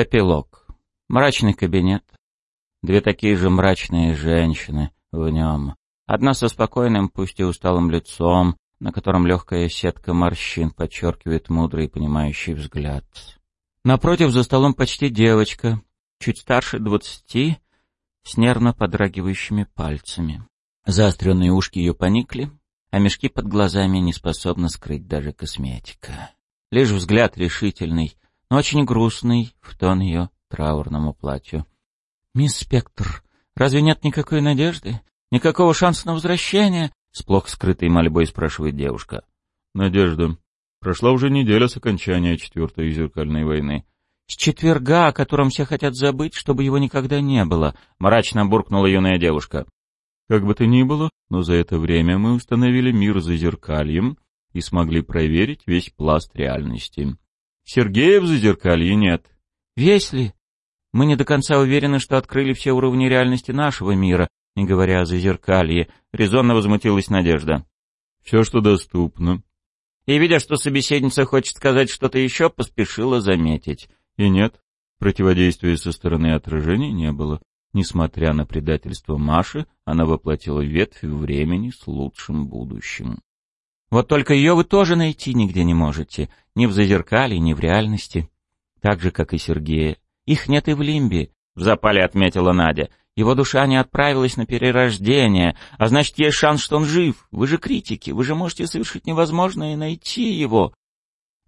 Эпилог. Мрачный кабинет. Две такие же мрачные женщины в нем. Одна со спокойным, пусть и усталым лицом, на котором легкая сетка морщин подчеркивает мудрый и понимающий взгляд. Напротив за столом почти девочка, чуть старше двадцати, с нервно подрагивающими пальцами. Заостренные ушки ее поникли, а мешки под глазами не способны скрыть даже косметика. Лишь взгляд решительный, но очень грустный в тон ее траурному платью. «Мисс Спектр, разве нет никакой надежды? Никакого шанса на возвращение?» С плохо скрытой мольбой спрашивает девушка. «Надежда. Прошла уже неделя с окончания Четвертой зеркальной войны. «С четверга, о котором все хотят забыть, чтобы его никогда не было», — мрачно буркнула юная девушка. «Как бы то ни было, но за это время мы установили мир за зеркальем и смогли проверить весь пласт реальности. Сергея в зазеркалье нет». «Весь ли? Мы не до конца уверены, что открыли все уровни реальности нашего мира, не говоря о зазеркалье», — резонно возмутилась Надежда. «Все, что доступно». И, видя, что собеседница хочет сказать что-то еще, поспешила заметить. И нет, противодействия со стороны отражений не было. Несмотря на предательство Маши, она воплотила ветвь времени с лучшим будущим. Вот только ее вы тоже найти нигде не можете. Ни в зазеркале, ни в реальности. Так же, как и Сергея. Их нет и в Лимбе, — в запале отметила Надя. Его душа не отправилась на перерождение, а значит, есть шанс, что он жив. Вы же критики, вы же можете совершить невозможное и найти его.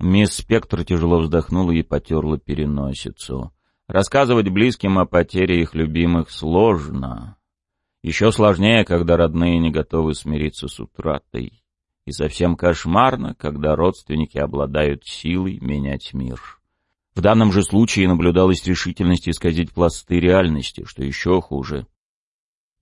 Мисс Спектр тяжело вздохнула и потерла переносицу. Рассказывать близким о потере их любимых сложно. Еще сложнее, когда родные не готовы смириться с утратой. И совсем кошмарно, когда родственники обладают силой менять мир. В данном же случае наблюдалась решительность исказить пласты реальности, что еще хуже.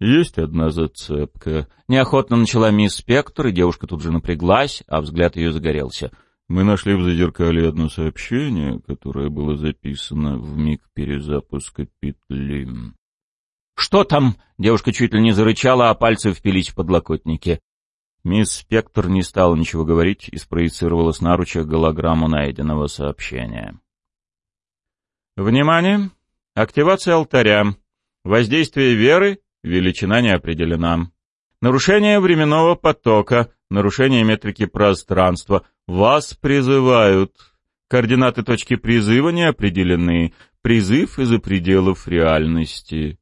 «Есть одна зацепка». Неохотно начала мисс Спектр, и девушка тут же напряглась, а взгляд ее загорелся — мы нашли в зазеркале одно сообщение, которое было записано в миг перезапуска петли. «Что там?» — девушка чуть ли не зарычала, а пальцы впились в подлокотники. Мисс Спектр не стала ничего говорить и спроецировала с наруча голограмму найденного сообщения. «Внимание! Активация алтаря. Воздействие веры. Величина не определена. Нарушение временного потока. Нарушение метрики пространства. Вас призывают. Координаты точки призыва не определены. Призыв из-за пределов реальности.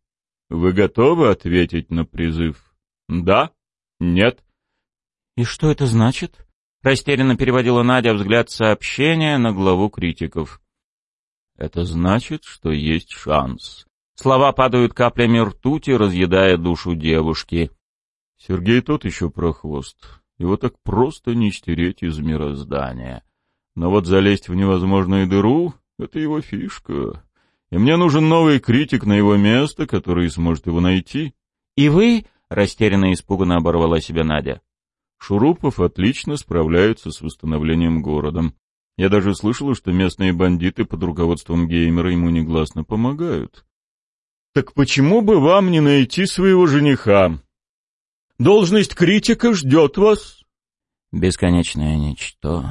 Вы готовы ответить на призыв? Да? Нет? И что это значит? Растерянно переводила Надя взгляд сообщения на главу критиков. Это значит, что есть шанс. Слова падают каплями ртути, разъедая душу девушки. Сергей тот еще прохвост. Его так просто не стереть из мироздания. Но вот залезть в невозможную дыру — это его фишка. И мне нужен новый критик на его место, который сможет его найти. — И вы? — растерянно и испуганно оборвала себя Надя. Шурупов отлично справляется с восстановлением города. Я даже слышала, что местные бандиты под руководством геймера ему негласно помогают. Так почему бы вам не найти своего жениха? Должность критика ждет вас. Бесконечное ничто,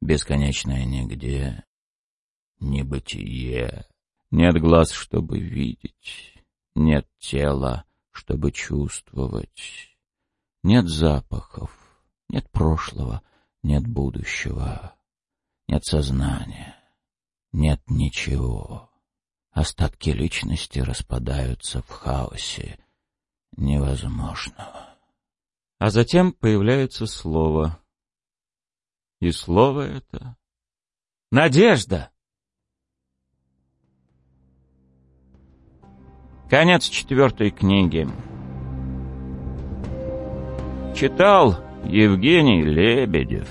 бесконечное нигде, небытие. Нет глаз, чтобы видеть, нет тела, чтобы чувствовать, нет запахов, нет прошлого, нет будущего, нет сознания, нет ничего. Остатки личности распадаются в хаосе, невозможного. А затем появляется слово. И слово это — надежда. Конец четвертой книги. Читал Евгений Лебедев.